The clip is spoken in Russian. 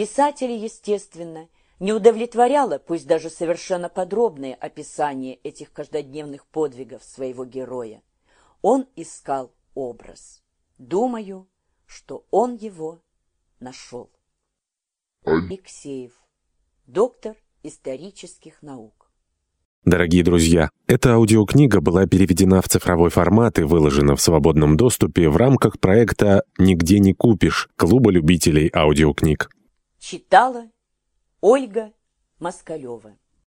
Писателя, естественно, не удовлетворяло, пусть даже совершенно подробное описание этих каждодневных подвигов своего героя. Он искал образ. Думаю, что он его нашел. Алексеев, доктор исторических наук. Дорогие друзья, эта аудиокнига была переведена в цифровой формат и выложена в свободном доступе в рамках проекта «Нигде не купишь» Клуба любителей аудиокниг. Читала Ольга Москалева